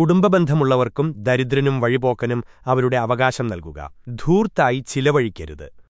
കുടുംബബന്ധമുള്ളവർക്കും ദരിദ്രനും വഴിപോക്കനും അവരുടെ അവകാശം നൽകുക. ധൂർത്തായി ചിലവഴിക്കരുത്.